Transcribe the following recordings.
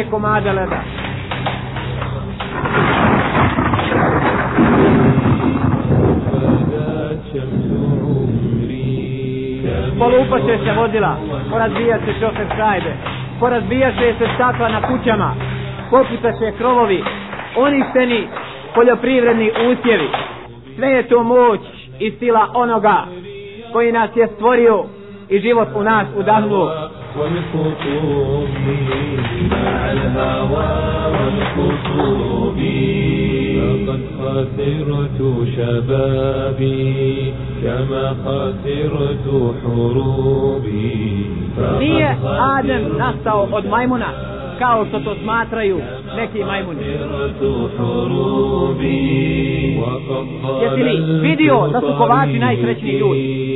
ovolike komada leda. Polupaše se vozila, porazbija se šofer sajbe porazbijaše se stakla na kućama, poputaše krovovi, uništeni poljoprivredni usjevi. Sve je to moć i sila onoga koji nas je stvorio i život u nas udahnuo. والخطوب مع الهوى والخطوب لقد خسرت شبابي كما خسرت حروبي Nije Adem nastao od majmuna, kao što to neki majmuni. Jesi li vidio da su kovači najsrećniji ljudi?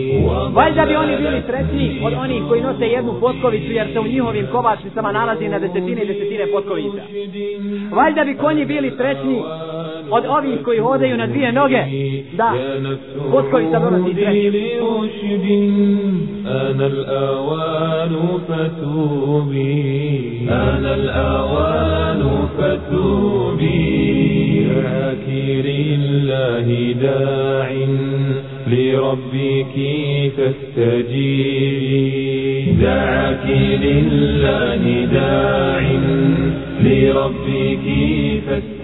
Valjda bi oni bili sretni od onih koji nose jednu potkovicu jer se u njihovim kovačnicama nalazi na desetine i desetine potkovica. Valjda bi konji bili sretni od ovih koji hodaju na dvije noge da potkovica donosi. Ana al-awanu fatubi Ana al-awanu fatubi ذاكر الله داع لربك فاستجيبي دعك لله داع لربك فاستجيبي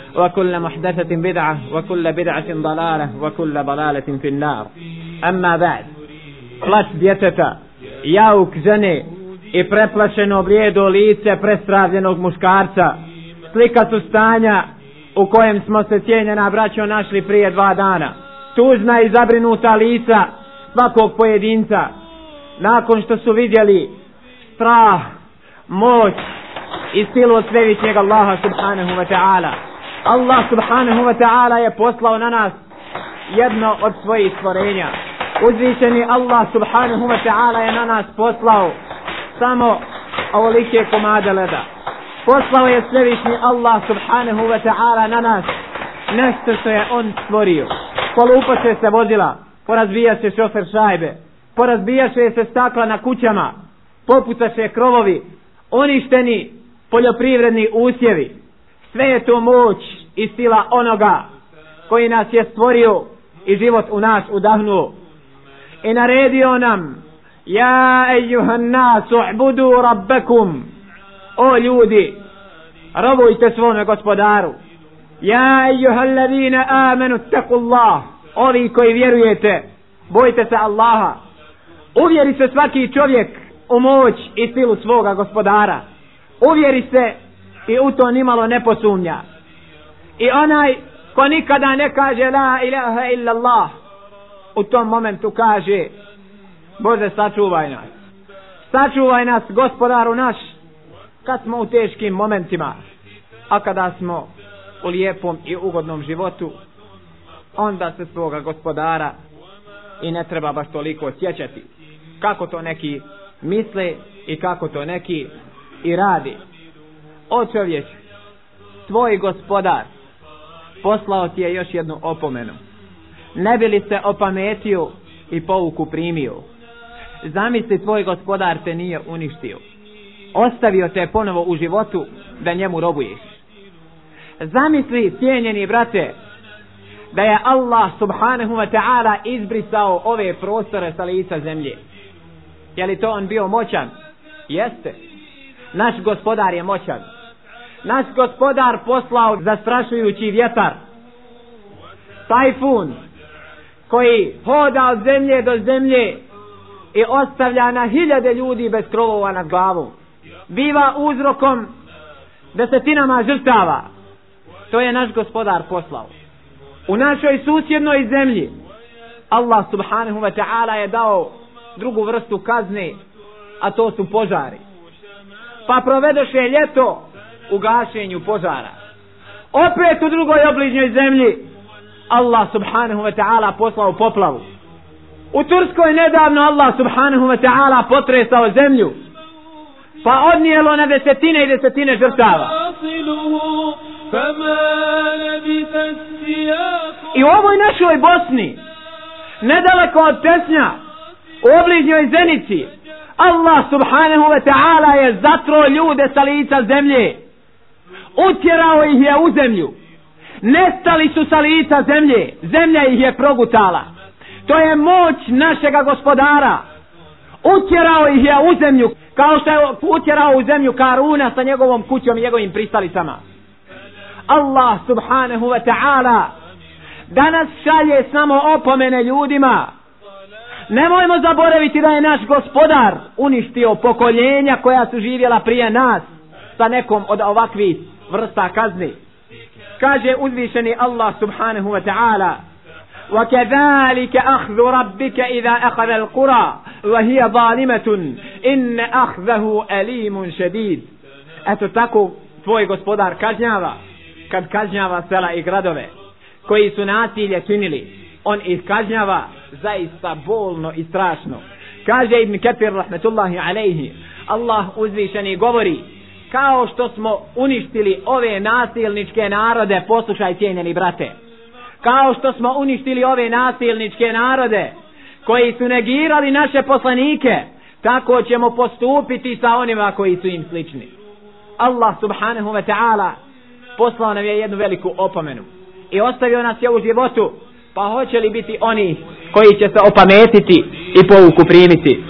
وكل محدثة بدعة وكل بدعة ضلالة وكل ضلالة في النار أما بعد plač djeteta, jauk žene i preplašeno blijedo lice prestravljenog muškarca, slika su stanja u kojem smo se cijenjena braćo našli prije dva dana. Tužna i zabrinuta lica svakog pojedinca, nakon što su vidjeli strah, moć i silu od svevišnjeg Allaha subhanahu wa ta'ala. Allah subhanahu wa ta'ala je poslao na nas jedno od svojih stvorenja. Uzvišeni Allah subhanahu wa ta'ala je na nas poslao samo ovolike komade leda. Poslao je svevišnji Allah subhanahu wa ta'ala na nas nešto što je on stvorio. Polupaše se vozila, porazbija se šofer šajbe, porazbijaše se stakla na kućama, poputaše krovovi, uništeni poljoprivredni usjevi. Sve je to moć i sila onoga koji nas je stvorio i život u nas udahnuo. I naredio nam, ja ejuhan nas, u'budu rabbekum, o ljudi, robujte svome gospodaru. Ja ejuhan ladina amenu, teku Allah, ovi koji vjerujete, bojte se Allaha. Uvjeri se svaki čovjek u moć i silu svoga gospodara. Uvjeri se i u to nimalo ne posumnja. I onaj ko nikada ne kaže la ilaha illa Allah, u tom momentu kaže Bože sačuvaj nas. Sačuvaj nas gospodaru naš kad smo u teškim momentima. A kada smo u lijepom i ugodnom životu, onda se svoga gospodara i ne treba baš toliko sjećati. Kako to neki misle i kako to neki i radi. O čovjek, tvoj gospodar poslao ti je još jednu opomenu. Ne bi li se opametio i pouku primio? Zamisli tvoj gospodar te nije uništio. Ostavio te ponovo u životu da njemu robuješ. Zamisli, cijenjeni brate, da je Allah subhanahu wa ta'ala izbrisao ove prostore sa lica zemlje. Je li to on bio moćan? Jeste. Naš gospodar je moćan. Naš gospodar poslao zastrašujući vjetar. tajfun koji hoda od zemlje do zemlje i ostavlja na hiljade ljudi bez krovova nad glavom. Biva uzrokom desetinama žrtava. To je naš gospodar poslao. U našoj susjednoj zemlji Allah subhanahu wa ta'ala je dao drugu vrstu kazne a to su požari. Pa provedoše ljeto u gašenju požara. Opet u drugoj obližnjoj zemlji Allah subhanahu wa ta'ala poslao poplavu. U Turskoj nedavno Allah subhanahu wa ta'ala potresao zemlju pa odnijelo na desetine i desetine žrtava. I u ovoj našoj Bosni nedaleko od Tesnja u obližnjoj Zenici Allah subhanahu wa ta'ala je zatro ljude sa lica zemlje utjerao ih je u zemlju. Nestali su sa lica zemlje zemlja ih je progutala. To je moć našega gospodara. Utjerao ih je u zemlju kao što je utjerao u zemlju Karuna sa njegovom kućom i njegovim pristalicama. Allah subhanahu wa ta'ala danas šalje samo opomene ljudima. Nemojmo zaboraviti da je naš gospodar uništio pokoljenja koja su živjela prije nas sa nekom od ovakvih vrsta kazni kaže uzvišeni Allah subhanahu wa ta'ala وكذلك أخذ ربك إذا أخذ القرى وهي ظالمة إن أخذه أليم شديد Eto tako tvoj gospodar kažnjava kad kažnjava sela i gradove koji su nasilje činili on ih kažnjava zaista bolno i strašno kaže Ibn Ketir rahmetullahi alejhi Allah uzvišeni govori kao što smo uništili ove nasilničke narode poslušaj cijenjeni brate. Kao što smo uništili ove nasilničke narode koji su negirali naše poslanike tako ćemo postupiti sa onima koji su im slični. Allah subhanahu wa ta'ala poslao nam je jednu veliku opomenu i ostavio nas je u životu pa hoće li biti oni koji će se opametiti i pouku primiti?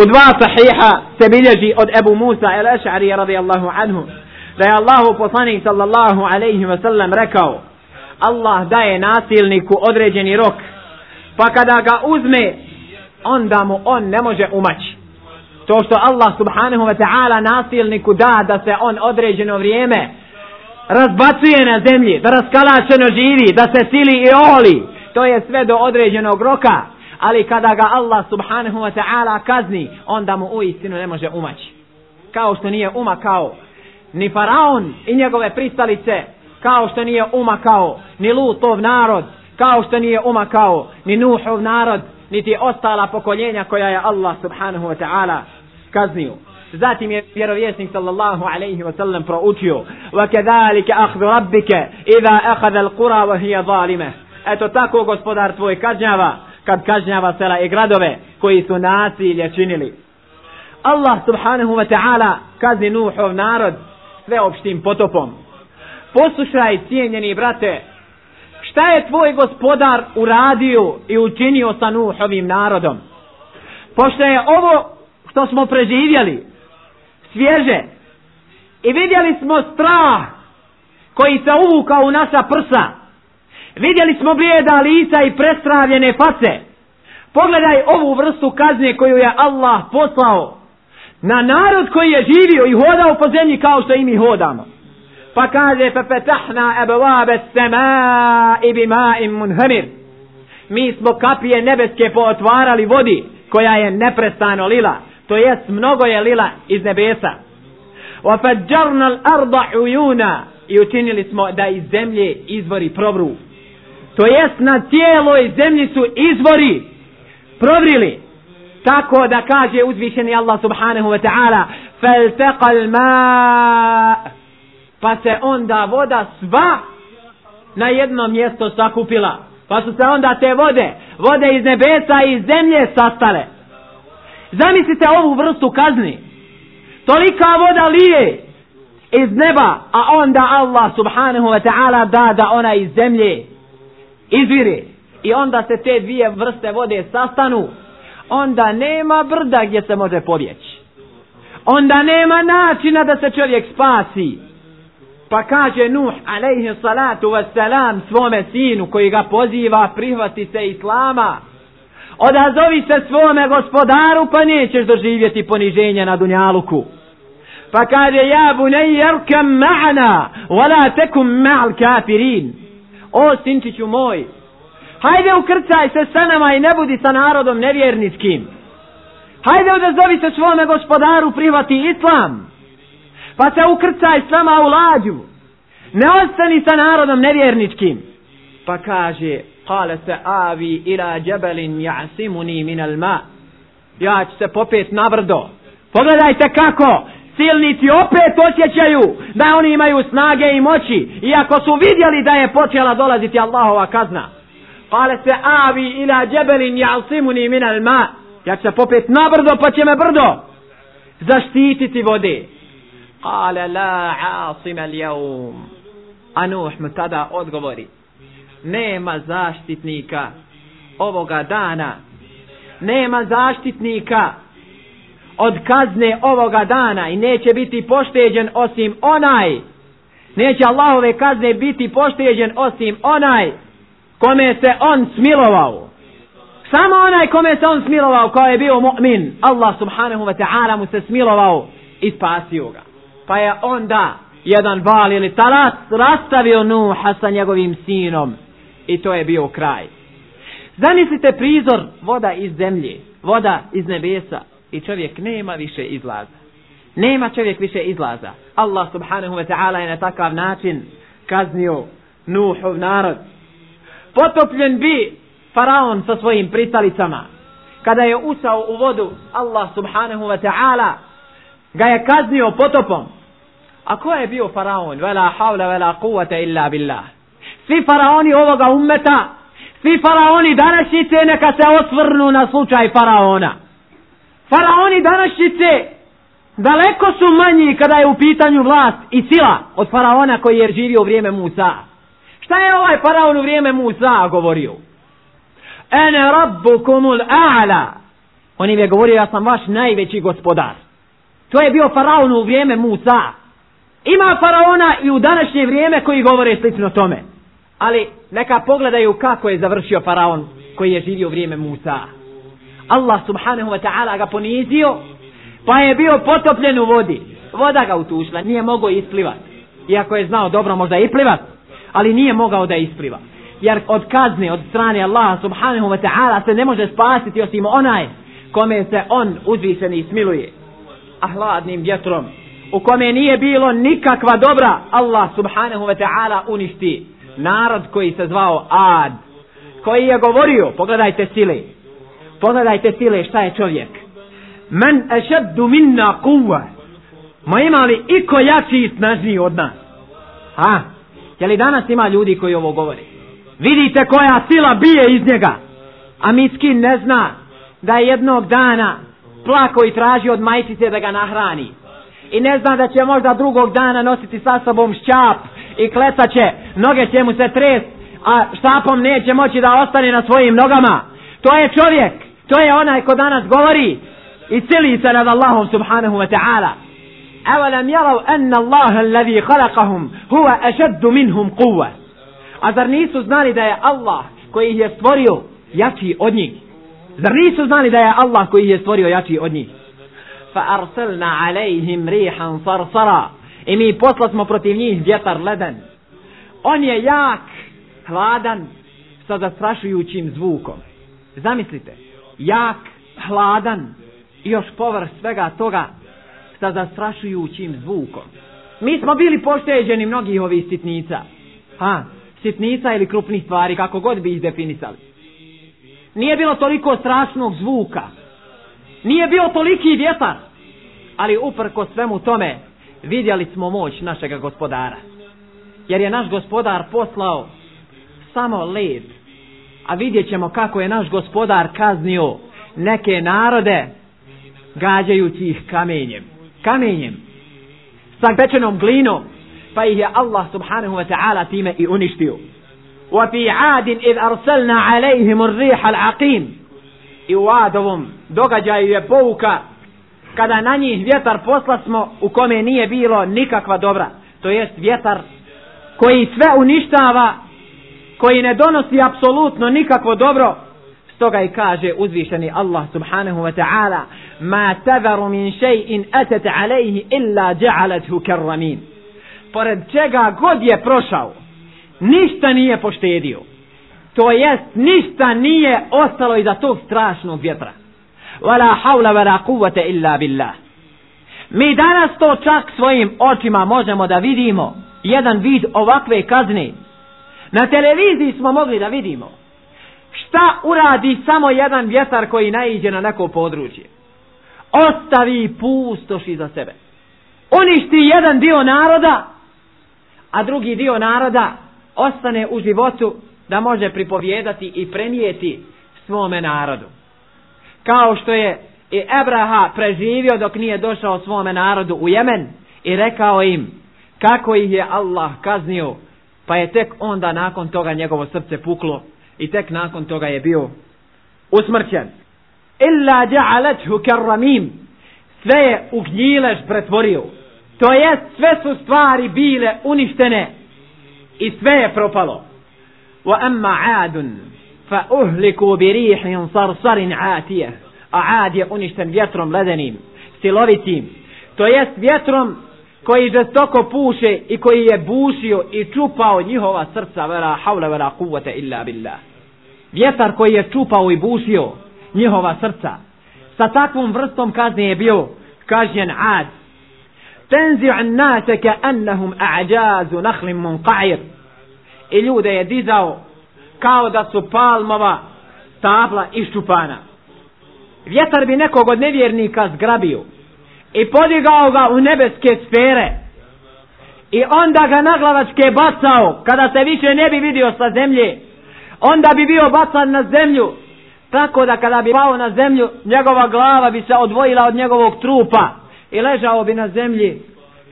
U dva sahiha se bilježi od Ebu Musa el Eš'ari radijallahu anhu da je Allahu poslanik sallallahu alaihi wa sallam rekao Allah daje nasilniku određeni rok pa kada ga uzme onda mu on ne može umaći. To što Allah subhanahu wa ta'ala nasilniku da da se on određeno vrijeme razbacuje na zemlji da raskalačeno živi da se sili i oli to je sve do određenog roka ali kada ga Allah subhanahu wa ta'ala kazni onda mu u istinu ne može umaći kao što nije umakao ni faraon i njegove pristalice kao što nije umakao ni Lutov narod, kao što nije umakao ni Nuhov narod, niti ostala pokoljenja koja je Allah subhanahu wa ta'ala kaznio. Zatim je vjerovjesnik sallallahu alaihi wa sallam proučio وَكَذَلِكَ أَخْذُ رَبِّكَ إِذَا أَخَذَ الْقُرَى وَهِيَ ظَالِمَ Eto tako gospodar tvoj kažnjava kad kažnjava sela i gradove koji su nasilje činili. Allah subhanahu wa ta'ala kazni Nuhov narod sveopštim potopom poslušaj cijenjeni brate šta je tvoj gospodar uradio i učinio sa Nuhovim narodom pošto je ovo što smo preživjeli svježe i vidjeli smo strah koji se uvukao u naša prsa vidjeli smo blijeda lica i prestravljene face. Pogledaj ovu vrstu kazne koju je Allah poslao na narod koji je živio i hodao po zemlji kao što i mi hodamo. Pa kaže fa fatahna abwaab as-samaa'i bima'in munhamir. Mi smo kapije nebeske pootvarali vodi koja je neprestano lila to jest mnogo je lila iz nebesa. Wa fajjarna al-arda uyuna. I učinili smo da iz zemlje izvori provru to jest na cijeloj zemlji su izvori provrili. Tako da kaže uzvišeni Allah subhanahu wa ta'ala faltaqa al-ma' pa se onda voda sva na jedno mjesto sakupila. Pa su se onda te vode vode iz nebesa i iz zemlje sastale. Zamislite ovu vrstu kazni. Tolika voda lije iz neba a onda Allah subhanahu wa ta'ala da da ona iz zemlje izvire i onda se te dvije vrste vode sastanu onda nema brda gdje se može pobjeći onda nema načina da se čovjek spasi Pa kaže Nuh, alaihi salatu wassalam, svome sinu koji ga poziva, prihvati se Islama. Odazovi se svome gospodaru, pa nećeš doživjeti poniženje na Dunjaluku. Pa kaže, ja bunej jerkam ma'ana, wala tekum ma'al kafirin. O, sinčiću moj, hajde ukrcaj se sa nama i ne budi sa narodom nevjernickim. Hajde odazovi se svome gospodaru, prihvati Islam pa se ukrcaj s nama u lađu. Ne ostani sa narodom nevjerničkim. Pa kaže, kale se avi ila džebelin jasimuni minal ma. Ja ću se popet na brdo. Pogledajte kako, silnici opet osjećaju da oni imaju snage i moći. Iako su vidjeli da je počela dolaziti Allahova kazna. Kale se avi ila džebelin jasimuni minal ma. Ja ću se popet na brdo pa će me brdo zaštititi vode. Kale la asim al jaum. A Nuh mu tada odgovori. Nema zaštitnika ovoga dana. Nema zaštitnika od kazne ovoga dana i neće biti pošteđen osim onaj. Neće Allahove kazne biti pošteđen osim onaj kome se on smilovao. Samo onaj kome se on smilovao kao je bio mu'min. Allah subhanahu wa ta'ala mu se smilovao i spasio ga pa je onda jedan val ili talas rastavio Nuha sa njegovim sinom i to je bio kraj. Zamislite prizor voda iz zemlje, voda iz nebesa i čovjek nema više izlaza. Nema čovjek više izlaza. Allah subhanahu wa ta'ala je na takav način kaznio Nuhov narod. Potopljen bi faraon sa svojim pristalicama. Kada je usao u vodu, Allah subhanahu wa ta'ala ga je kaznio potopom. A ko je bio faraon? Vela havla, vela kuvata illa billah. Svi faraoni ovoga ummeta, svi faraoni današnjice neka se osvrnu na slučaj faraona. Faraoni današnjice daleko su manji kada je u pitanju vlast i sila od faraona koji je živio u vrijeme Musa. Šta je ovaj faraon u vrijeme Musa govorio? Ene rabbukumul a'la. On im je govorio, ja sam vaš najveći gospodar. To je bio faraon u vrijeme Musa. Ima faraona i u današnje vrijeme koji govore slično tome. Ali neka pogledaju kako je završio faraon koji je živio u vrijeme Musa. Allah subhanahu wa ta'ala ga ponizio pa je bio potopljen u vodi. Voda ga utušla, nije mogao isplivat. Iako je znao dobro možda i plivat, ali nije mogao da ispliva. Jer od kazne, od strane Allaha subhanahu wa ta'ala se ne može spasiti osim onaj kome se on uzvišeni smiluje. A hladnim vjetrom u kome nije bilo nikakva dobra, Allah subhanahu wa ta'ala uništi narod koji se zvao Ad, koji je govorio, pogledajte sile, pogledajte sile šta je čovjek. Men ešeddu minna kuva, ma ima li iko jači i snažniji od nas? Ha? Je li danas ima ljudi koji ovo govori? Vidite koja sila bije iz njega, a miskin ne zna da je jednog dana plako i traži od majčice da ga nahrani i ne zna da će možda drugog dana nositi sa sobom šćap i klecaće. noge će mu se tres, a štapom neće moći da ostane na svojim nogama. To je čovjek, to je onaj ko danas govori i cili se nad Allahom subhanahu wa ta'ala. أولم يروا أن الله الذي خلقهم هو أشد منهم قوة A zar nisu znali da je Allah koji ih je stvorio jači od njih? Zar nisu znali da je Allah koji ih je stvorio jači od njih? فأرسلنا عليهم ريحا صرصرا i mi posla smo protiv njih vjetar leden. On je jak, hladan, sa zastrašujućim zvukom. Zamislite, jak, hladan i još povrh svega toga sa zastrašujućim zvukom. Mi smo bili pošteđeni mnogih ovih sitnica. Ha, sitnica ili krupnih stvari, kako god bi ih definisali. Nije bilo toliko strašnog zvuka. Nije bio toliki vjetar ali uprko svemu tome vidjeli smo moć našeg gospodara. Jer je naš gospodar poslao samo led A vidjet ćemo kako je naš gospodar kaznio neke narode gađajući ih kamenjem. Kamenjem. Sa pečenom glinom. Pa ih je Allah subhanahu wa ta'ala time i uništio. وفي عاد إذ أرسلنا عليهم الريح العقيم i u Adovom događaju je pouka kada na njih vjetar posla smo u kome nije bilo nikakva dobra. to jest vjetar koji sve uništava koji ne donosi apsolutno nikakvo dobro. Stoga i kaže uzvišeni Allah subhanahu wa ta'ala ma tavaru min še'in atat alejhi illa ja'alathu karramin. Pored čega god je prošao ništa nije poštedio. To jest ništa nije ostalo iza tog strašnog vjetra. Wala hawla wala quwwata illa billah. Mi danas to čak svojim očima možemo da vidimo. Jedan vid ovakve kazne na televiziji smo mogli da vidimo šta uradi samo jedan vjetar koji naiđe na neko područje ostavi pustoši za sebe uništi jedan dio naroda a drugi dio naroda ostane u životu da može pripovjedati i prenijeti svome narodu. Kao što je i Ebraha preživio dok nije došao svome narodu u Jemen i rekao im kako ih je Allah kaznio, pa je tek onda nakon toga njegovo srce puklo i tek nakon toga je bio usmrćen. Illa ja'alathu karramim. Sve je u gnjilež pretvorio. To jest sve su stvari bile uništene i sve je propalo. Wa amma 'adun fa uhliku bi rihin sarsarin 'atiyah. A 'ad je uništen vjetrom ledenim, silovitim. To jest vjetrom koji žestoko puše i koji je bušio i čupao njihova srca vera havla vera kuvvete illa billah. Vjetar koji je čupao i bušio njihova srca. Sa takvom vrstom kazne je bio kažnjen ad. Tenzi an nase ka annahum a'đazu nahlim munqa'ir i ljude je dizao kao da su palmova stabla iščupana. Vjetar bi nekog od nevjernika zgrabio i podigao ga u nebeske sfere. I onda ga naglavačke bacao kada se više ne bi vidio sa zemlje. Onda bi bio bacan na zemlju tako da kada bi pao na zemlju njegova glava bi se odvojila od njegovog trupa i ležao bi na zemlji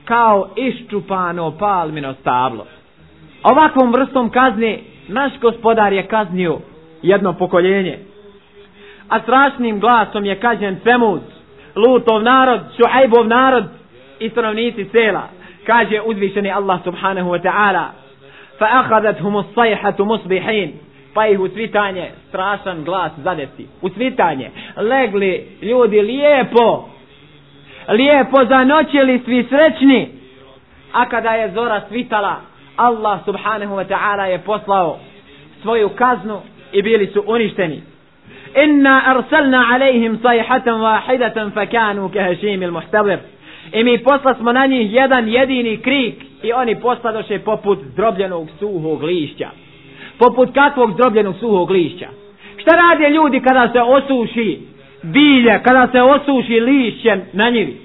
kao iščupano palmino stablo. Ovakvom vrstom kazne naš gospodar je kaznio jedno pokoljenje. A strašnim glasom je kažen Femuz, Lutov narod, Šuhajbov narod i stanovnici sela. Kaže uzvišeni Allah subhanahu wa ta'ala fa ahadat humu sajhatu musbihin pa ih u svitanje strašan glas zadesi. U svitanje legli ljudi lijepo lijepo zanoćili svi srećni a kada je zora svitala Allah subhanahu wa ta'ala je poslao svoju kaznu i bili su uništeni. Inna arsalna alejhim sayhatan wahidatan fakanu kahashim muhtavir I mi posla smo na njih jedan jedini krik i oni posladoše poput zdrobljenog suhog lišća. Poput kakvog zdrobljenog suhog lišća. Šta rade ljudi kada se osuši bilje, kada se osuši lišće na njivi?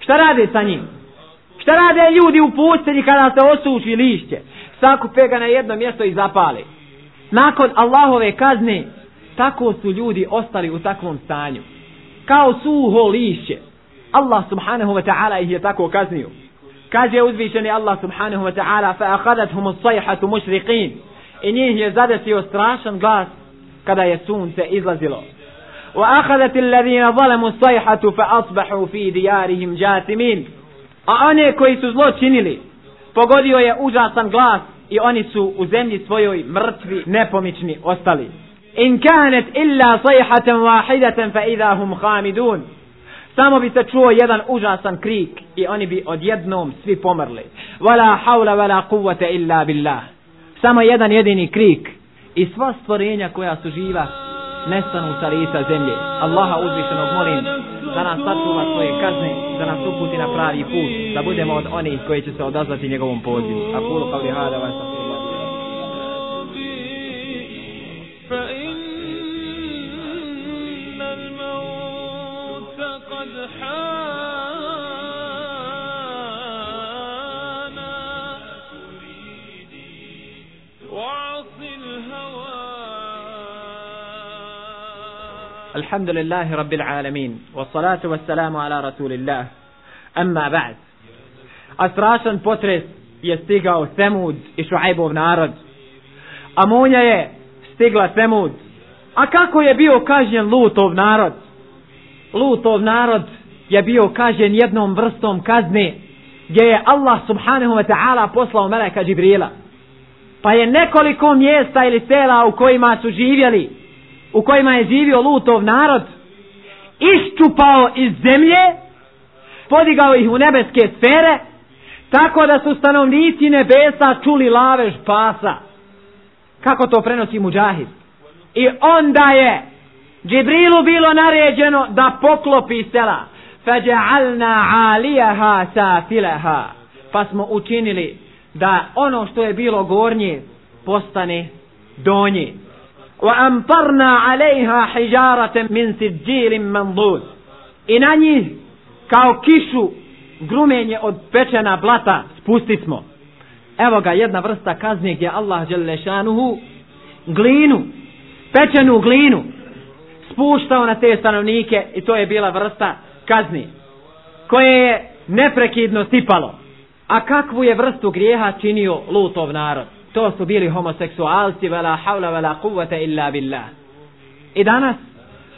Šta rade sa njim? Šta rade ljudi u pustinji kada se osuši lišće? Sakupe ga na jedno mjesto i zapali. Nakon Allahove kazne, tako su ljudi ostali u takvom stanju. Kao suho lišće. Allah subhanahu wa ta'ala ih je tako kaznio. Kaže uzvišeni Allah subhanahu wa ta'ala fa akhadathum as-sayhatu mushriqin. I njih je zadesio strašan glas kada je sunce izlazilo. Wa akhadat alladhina zalamu as-sayhatu fa asbahu fi diyarihim jathimin. A one koji su zlo činili, pogodio je užasan glas i oni su u zemlji svojoj mrtvi, nepomični ostali. In kanet illa sajhatan wahidatan fa idha hum khamidun. Samo bi se čuo jedan užasan krik i oni bi odjednom svi pomrli. Wala hawla wala quwwata illa billah. Samo jedan jedini krik i sva stvorenja koja su živa nestanu sa lica zemlje. Allaha uzvišenog molim da nas sačuva svoje kazne, da nas uputi na pravi put, da budemo od onih koji će se odazvati njegovom pozivu. A kulu kao hada vas الحمد لله رب العالمين والصلاة والسلام على رسول الله أما بعد أسراشا potres je stigao Semud i Šuajbov narod. Amunja je stigla Semud. A kako je bio kažnjen Lutov narod? Lutov narod je bio kažnjen jednom vrstom kazne gdje je Allah subhanahu wa ta'ala poslao meleka Džibrila. Pa je nekoliko mjesta ili sela u kojima su živjeli, u kojima je živio lutov narod, iščupao iz zemlje, podigao ih u nebeske sfere, tako da su stanovnici nebesa čuli lavež pasa. Kako to prenosi muđahid? I onda je Džibrilu bilo naređeno da poklopi sela. Fađa'alna alijaha safilaha. Pa smo učinili da ono što je bilo gornje postane donje. Wa عليها حجارة hijaratan min منضود mandud. I na njih kao kišu grumenje od pečena blata spusti smo. Evo ga jedna vrsta kazne gdje Allah Đelešanuhu glinu, pečenu glinu spuštao na te stanovnike i to je bila vrsta kazni koje je neprekidno sipalo. A kakvu je vrstu grijeha činio lutov narod? To su bili homoseksualci, vela havla, vela kuvvete illa billah. I danas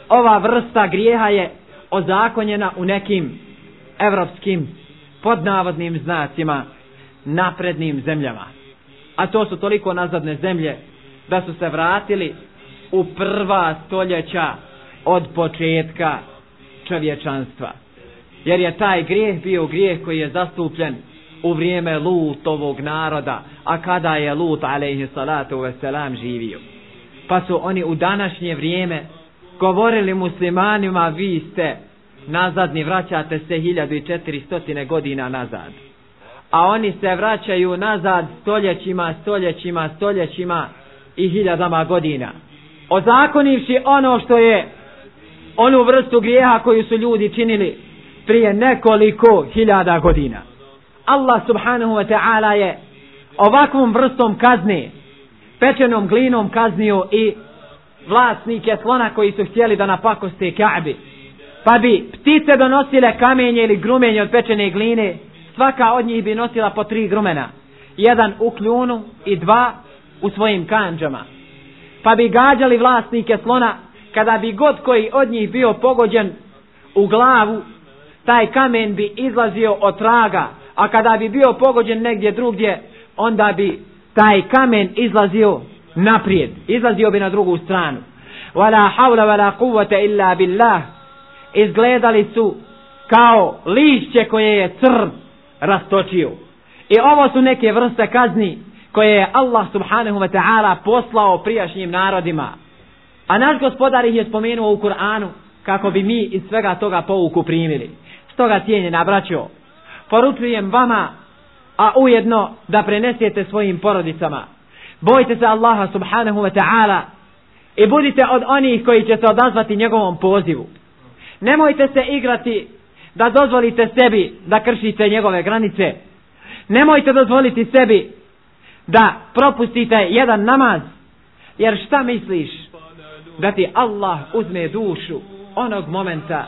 ova vrsta grijeha je ozakonjena u nekim evropskim podnavodnim znacima naprednim zemljama. A to su toliko nazadne zemlje da su se vratili u prva stoljeća od početka čovječanstva. Jer je taj grijeh bio grijeh koji je zastupljen u vrijeme Lutovog naroda, a kada je Lut alaihi salatu veselam živio. Pa su oni u današnje vrijeme govorili muslimanima vi ste nazadni, vraćate se 1400 godina nazad. A oni se vraćaju nazad stoljećima, stoljećima, stoljećima i hiljadama godina. Ozakonivši ono što je onu vrstu grijeha koju su ljudi činili prije nekoliko hiljada godina. Allah subhanahu wa ta'ala je ovakvom vrstom kazne, pečenom glinom kaznio i vlasnike slona koji su htjeli da napakoste Ka'bi. Pa bi ptice donosile kamenje ili grumenje od pečene gline, svaka od njih bi nosila po tri grumena. Jedan u kljunu i dva u svojim kanđama. Pa bi gađali vlasnike slona, kada bi god koji od njih bio pogođen u glavu, taj kamen bi izlazio od traga, a kada bi bio pogođen negdje drugdje, onda bi taj kamen izlazio naprijed, izlazio bi na drugu stranu. Wala hawla wala quwwata illa billah. Izgledali su kao lišće koje je crn rastočio. I ovo su neke vrste kazni koje je Allah subhanahu wa ta'ala poslao prijašnjim narodima. A naš gospodar ih je spomenuo u Kur'anu kako bi mi iz svega toga pouku primili. Stoga cijenje nabraćo, poručujem vama, a ujedno da prenesete svojim porodicama. Bojte se Allaha subhanahu wa ta'ala i budite od onih koji će se odazvati njegovom pozivu. Nemojte se igrati da dozvolite sebi da kršite njegove granice. Nemojte dozvoliti sebi da propustite jedan namaz. Jer šta misliš da ti Allah uzme dušu onog momenta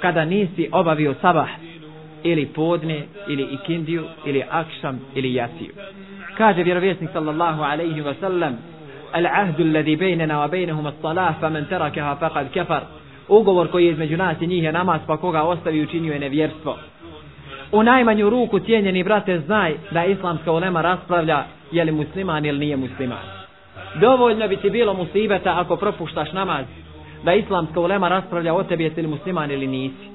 kada nisi obavio sabah ili podne, ili ikindiju, ili akšam, ili jasiju. Kaže vjerovjesnik sallallahu alaihi wa sallam, العهد الذي بيننا وبينهم الصلاة فمن تركها faqad كفر ugovor koji je između nas i njih je namaz pa koga ostavi učinio je nevjerstvo. U najmanju ruku cijenjeni brate znaj da islamska ulema raspravlja je li musliman ili nije musliman. Dovoljno bi ti bilo musibeta ako propuštaš namaz da islamska ulema raspravlja o tebi jesi li musliman ili nisi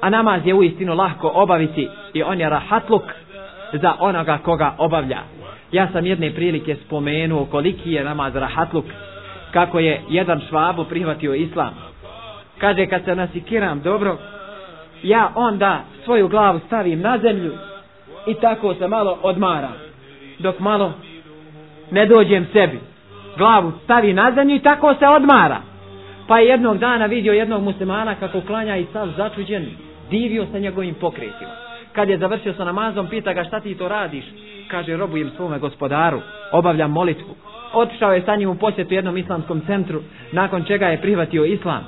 a namaz je uistinu lahko obaviti i on je rahatluk za onoga koga obavlja. Ja sam jedne prilike spomenuo koliki je namaz rahatluk kako je jedan švabu prihvatio islam. Kaže kad se nasikiram dobro ja onda svoju glavu stavim na zemlju i tako se malo odmaram. Dok malo ne dođem sebi glavu stavi na zemlju i tako se odmara pa je jednog dana vidio jednog muslimana kako klanja i sav začuđen divio sa njegovim pokretima. Kad je završio sa namazom pita ga šta ti to radiš? Kaže robujem svome gospodaru obavljam molitvu. Otišao je sa njim u posjetu jednom islamskom centru nakon čega je prihvatio islam.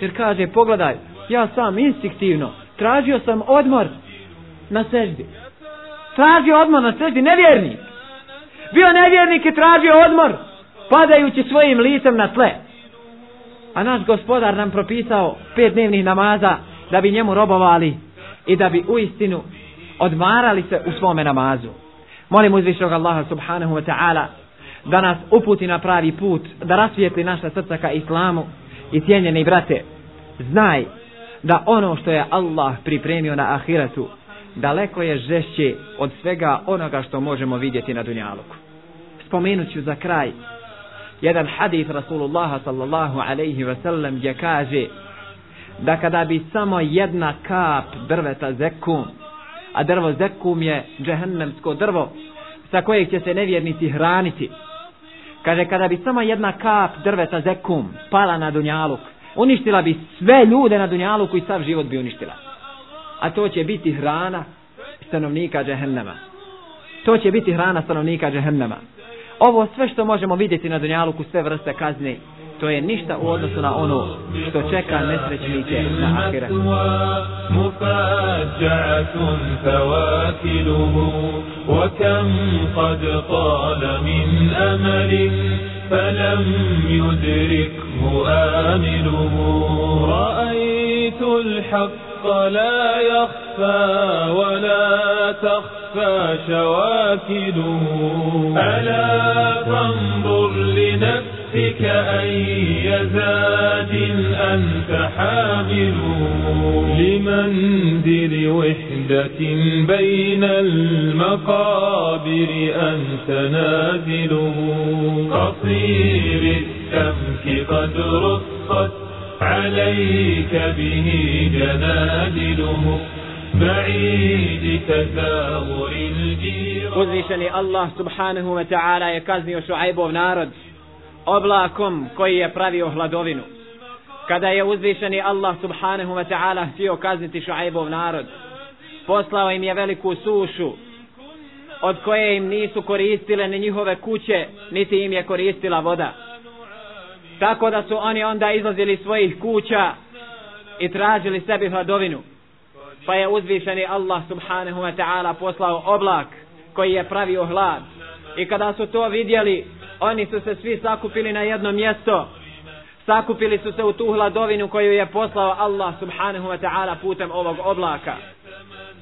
Jer kaže pogledaj ja sam instinktivno tražio sam odmor na seždi. tražio odmor na seždi, nevjernik. Bio nevjernik i tražio odmor padajući svojim licem na tle a naš gospodar nam propisao pet dnevnih namaza da bi njemu robovali i da bi u istinu odmarali se u svome namazu. Molim uzvišnog Allaha subhanahu wa ta'ala da nas uputi na pravi put, da rasvijetli naša srca ka islamu i cijenjeni brate, znaj da ono što je Allah pripremio na ahiratu daleko je žešće od svega onoga što možemo vidjeti na dunjaluku. Spomenut ću za kraj jedan hadith Rasulullaha sallallahu alaihi ve sellem gdje kaže da kada bi samo jedna kap drveta zekum, a drvo zekum je džehennemsko drvo sa kojeg će se nevjernici hraniti, kaže kada bi samo jedna kap drveta zekum pala na dunjaluk, uništila bi sve ljude na dunjaluku i sav život bi uništila. A to će biti hrana stanovnika džehennema. To će biti hrana stanovnika džehennema. Ovo sve što možemo vidjeti na dunjaluku, sve vrste kazne, to je ništa u odnosu na ono što čeka nesrećnike na ahiret. Mufadja'atun fawakiluhu wa kam qad qala min amalin falam yudrikhu amiluhu ra'aytu al-haqqa la yakhfa wa la takhfa نفسك أي زاد أنت حامل لمنزل وحدة بين المقابر أنت نازله قصير السمك قد رصت عليك به جنادله بعيد تزاور الجيران. Uzvišeni Allah subhanahu wa ta'ala je kaznio Šuajbov narod. Oblakom koji je pravio hladovinu. Kada je uzvišeni Allah subhanahu wa ta'ala htio kazniti šuajbov narod, poslao im je veliku sušu, od koje im nisu koristile ni njihove kuće, niti im je koristila voda. Tako da su oni onda izlazili svojih kuća i tražili sebi hladovinu. Pa je uzvišeni Allah subhanahu wa ta'ala poslao oblak koji je pravio hlad. I kada su to vidjeli, oni su se svi sakupili na jedno mjesto. Sakupili su se u tu hladovinu koju je poslao Allah subhanahu wa ta'ala putem ovog oblaka.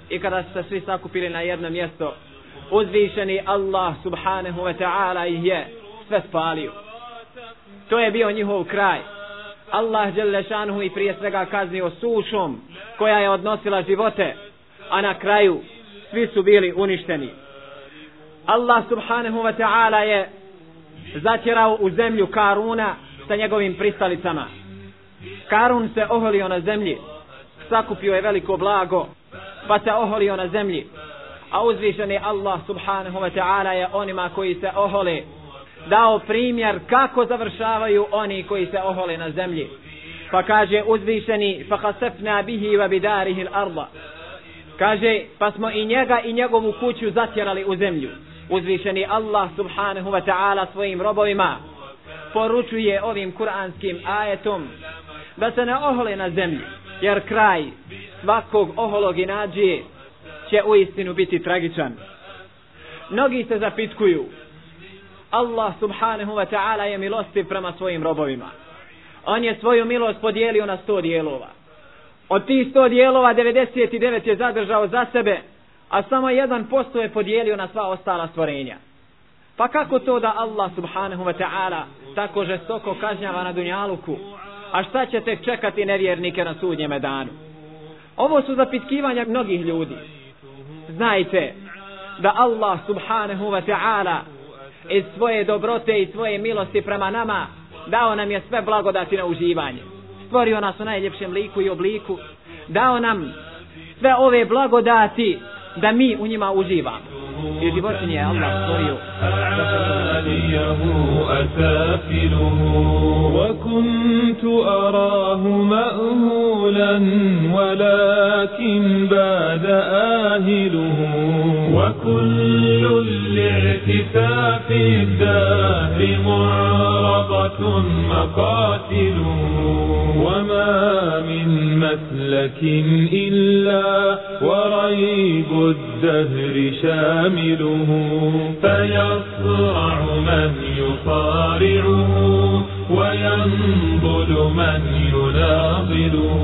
I kada su se svi sakupili na jedno mjesto uzvišeni Allah subhanahu wa ta'ala ih je sve spalio. To je bio njihov kraj. Allah šanuhu i prije svega kaznio sušom koja je odnosila živote a na kraju svi su bili uništeni. Allah subhanahu wa ta'ala je zatjerao u zemlju Karuna sa njegovim pristalicama. Karun se oholio na zemlji, sakupio je veliko blago, pa se oholio na zemlji. A uzvišeni Allah subhanahu wa ta'ala je onima koji se ohole dao primjer kako završavaju oni koji se ohole na zemlji. Pa kaže uzvišeni fa khasafna bihi wa bidarihi al-ardh. Kaže pa smo i njega i njegovu kuću zatjerali u zemlju uzvišeni Allah subhanahu wa ta'ala svojim robovima poručuje ovim kuranskim ajetom da se ne ohole na zemlji jer kraj svakog oholog i nađije će u istinu biti tragičan. Mnogi se zapitkuju Allah subhanahu wa ta'ala je milostiv prema svojim robovima. On je svoju milost podijelio na sto dijelova. Od tih sto dijelova 99 je zadržao za sebe a samo jedan posto je podijelio na sva ostala stvorenja. Pa kako to da Allah subhanahu wa ta'ala tako žestoko kažnjava na dunjaluku, a šta će tek čekati nevjernike na sudnjeme danu? Ovo su zapitkivanja mnogih ljudi. Znajte da Allah subhanahu wa ta'ala iz svoje dobrote i svoje milosti prema nama dao nam je sve blagodati na uživanje. Stvorio nas u najljepšem liku i obliku. Dao nam sve ove blagodati da mi u njima uživamo. I životinje Allah stvorio. وكنت أراه مأهولا ولكن باد آهله وكل الاعتفاف الدهر معرضة مقاتله وما من مسلك إلا وريب الدهر شامله. فيصرع من يصارعه وينضل من يناضله.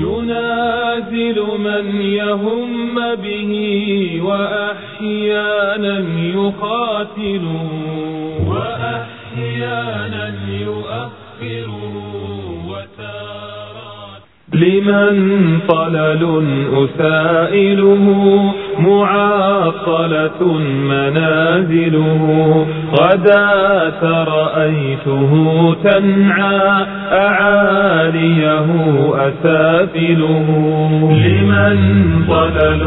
ينادي منازل من يهم به وأحيانا يخاتل وأحيانا يؤخر لمن طلل أسائله معاطلة منازله. غدا ترأيته تنعى أعاليه أسافله. لمن طلل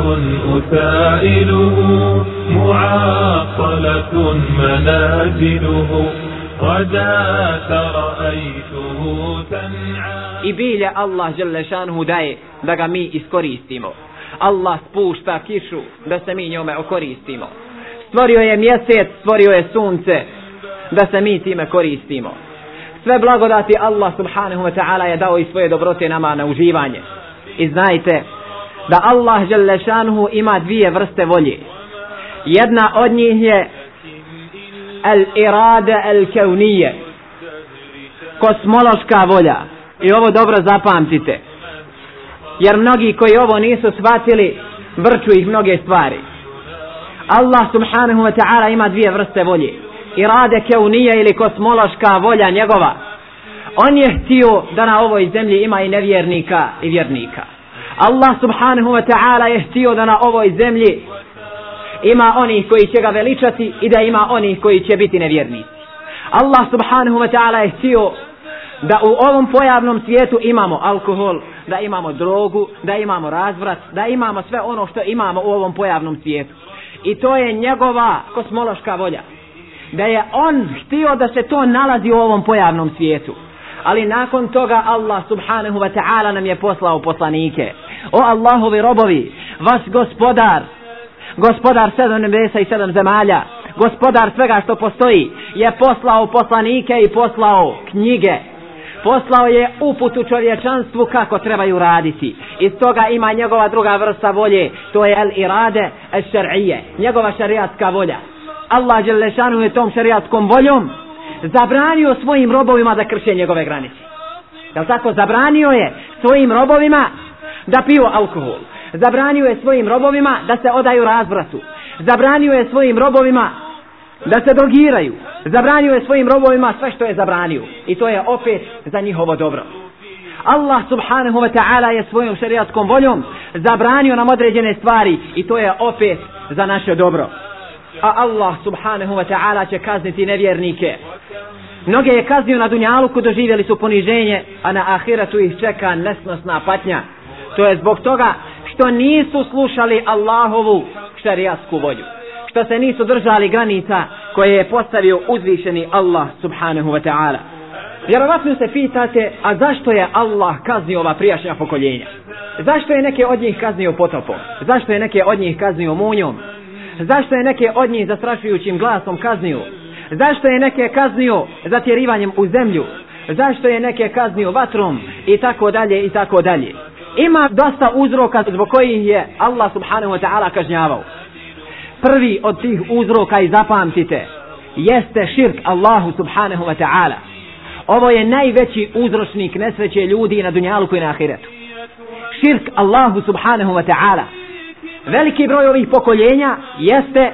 أسائله معاطلة منازله. غدا ترأيته تنعى i bilje Allah Želešanhu daje da ga mi iskoristimo. Allah spušta kišu da se mi njome okoristimo. Stvorio je mjesec, stvorio je sunce da se mi time koristimo. Sve blagodati Allah subhanahu wa ta'ala je dao i svoje dobrote nama na uživanje. I znajte da Allah Želešanhu ima dvije vrste volje. Jedna od njih je al irada al kaunije kosmološka volja I ovo dobro zapamtite. Jer mnogi koji ovo nisu shvatili, vrču ih mnoge stvari. Allah subhanahu wa ta'ala ima dvije vrste volje. I rade keunije ili kosmološka volja njegova. On je htio da na ovoj zemlji ima i nevjernika i vjernika. Allah subhanahu wa ta'ala je htio da na ovoj zemlji ima onih koji će ga veličati i da ima onih koji će biti nevjernici. Allah subhanahu wa ta'ala je htio da u ovom pojavnom svijetu imamo alkohol, da imamo drogu, da imamo razvrat, da imamo sve ono što imamo u ovom pojavnom svijetu. I to je njegova kosmološka volja. Da je on htio da se to nalazi u ovom pojavnom svijetu. Ali nakon toga Allah subhanahu wa ta'ala nam je poslao poslanike. O Allahovi robovi, vas gospodar, gospodar sedam nebesa i sedam zemalja, gospodar svega što postoji, je poslao poslanike i poslao knjige poslao je uputu čovječanstvu kako trebaju raditi. Iz toga ima njegova druga vrsta volje, to je el irade el šar'ije, njegova šariatska volja. Allah Đelešanu je tom šariatskom voljom zabranio svojim robovima da krše njegove granice. Jel tako? Zabranio je svojim robovima da piju alkohol. Zabranio je svojim robovima da se odaju razvratu. Zabranio je svojim robovima da se drogiraju. Zabranio je svojim robovima sve što je zabranio. I to je opet za njihovo dobro. Allah subhanahu wa ta'ala je svojom šariatskom voljom zabranio nam određene stvari i to je opet za naše dobro. A Allah subhanahu wa ta'ala će kazniti nevjernike. Mnoge je kaznio na dunjaluku, doživjeli su poniženje, a na ahiratu ih čeka nesnosna patnja. To je zbog toga što nisu slušali Allahovu šariatsku volju što se nisu držali granica koje je postavio uzvišeni Allah subhanahu wa ta'ala. Vjerovatno se pitate, a zašto je Allah kaznio ova prijašnja pokoljenja? Zašto je neke od njih kaznio potopom? Zašto je neke od njih kaznio munjom? Zašto je neke od njih zastrašujućim glasom kaznio? Zašto je neke kaznio zatjerivanjem u zemlju? Zašto je neke kaznio vatrom? I tako dalje, i tako dalje. Ima dosta uzroka zbog kojih je Allah subhanahu wa ta'ala kažnjavao prvi od tih uzroka i zapamtite jeste širk Allahu subhanahu wa ta'ala. Ovo je najveći uzročnik nesreće ljudi na dunjalu i na ahiretu. Širk Allahu subhanahu wa ta'ala. Veliki broj ovih pokoljenja jeste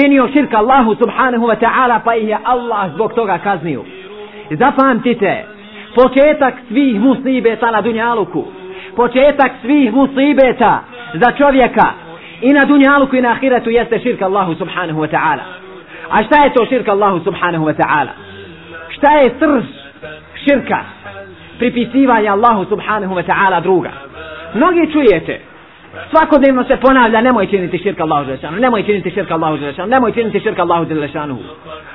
činio širk Allahu subhanahu wa ta'ala pa ih je Allah zbog toga kaznio. Zapamtite početak svih musibeta na dunjaluku početak svih musibeta za čovjeka i na dunjaluku i na ahiretu jeste širk Allahu subhanahu wa ta'ala. A šta je to širk Allahu subhanahu wa ta'ala? Šta je srž širka? Pripisivanje Allahu subhanahu wa ta'ala druga. Mnogi čujete, svakodnevno se ponavlja, nemoj činiti širk Allahu zelašanu, nemoj činiti širk Allahu zelašanu, nemoj činiti širk Allahu zelašanu.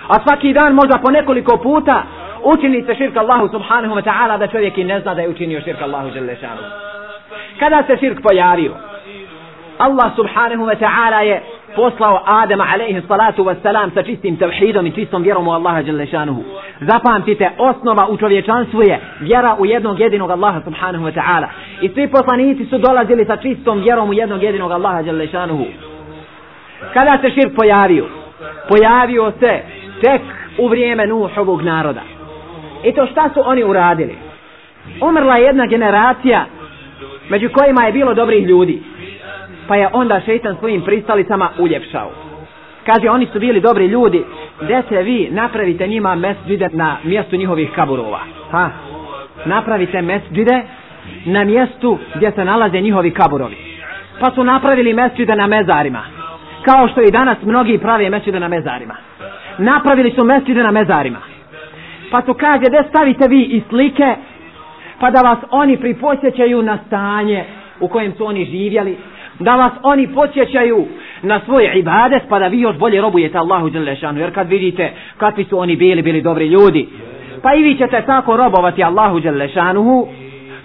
A svaki dan, možda po nekoliko puta, učinite širk Allahu subhanahu wa ta'ala da čovjek i ne zna da je učinio širk Allahu zelašanu. Kada se širk pojavio? Allah subhanahu wa ta'ala je poslao Adama alaihi salatu wa salam sa čistim tevhidom i čistom vjerom u Allaha Đelešanuhu. Zapamtite, osnova u čovječanstvu je vjera u jednog jedinog Allaha subhanahu wa ta'ala. I svi poslanici su dolazili sa čistom vjerom u jednog jedinog Allaha Đelešanuhu. Kada se širk pojavio? Pojavio se tek u vrijeme Nuhovog naroda. I to šta su oni uradili? Umrla je jedna generacija među kojima je bilo dobrih ljudi. Pa je onda šeitan svojim pristalicama uljepšao. Kaže, oni su bili dobri ljudi, dete vi napravite njima mesđide na mjestu njihovih kaburova. Ha? Napravite mesđide na mjestu gdje se nalaze njihovi kaburovi. Pa su napravili mesđide na mezarima. Kao što i danas mnogi prave mesđide na mezarima. Napravili su mesđide na mezarima. Pa su kaže, gdje stavite vi i slike, pa da vas oni priposjećaju na stanje u kojem su oni živjeli, da vas oni podsjećaju na svoj ibadet, pa da vi još bolje robujete Allahu Đelešanu, jer kad vidite kakvi su oni bili, bili dobri ljudi, pa i vi ćete tako robovati Allahu Đelešanu,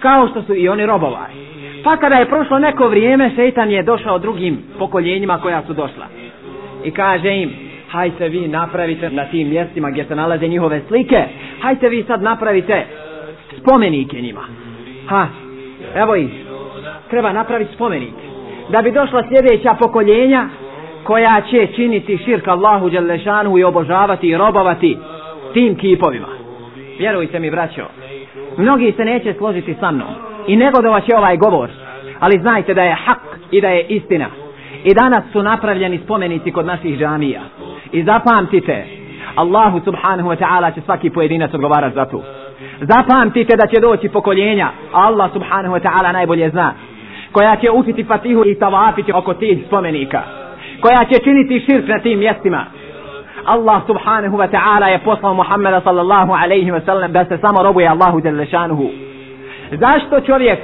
kao što su i oni robovali. Pa kada je prošlo neko vrijeme, šeitan je došao drugim pokoljenjima koja su došla. I kaže im, hajte vi napravite na tim mjestima gdje se nalaze njihove slike, hajte vi sad napravite spomenike njima. Ha, evo ih, treba napraviti spomenike. Da bi došla sljedeća pokoljenja koja će činiti širk Allahu Đelešanu i obožavati i robovati tim kipovima. Vjerujte mi, braćo, mnogi se neće složiti sa mnom i negodovat će ovaj govor, ali znajte da je hak i da je istina. I danas su napravljeni spomenici kod naših džamija. I zapamtite, Allahu subhanahu wa ta'ala će svaki pojedinac odgovarati za tu. Zapamtite da će doći pokoljenja, Allah subhanahu wa ta'ala najbolje zna, koja će učiti fatihu i tavafiti oko tih spomenika, koja će činiti širk na tim mjestima. Allah subhanahu wa ta'ala je poslao Muhammeda sallallahu alaihi wa sallam da se samo robuje Allahu djelešanuhu. Zašto čovjek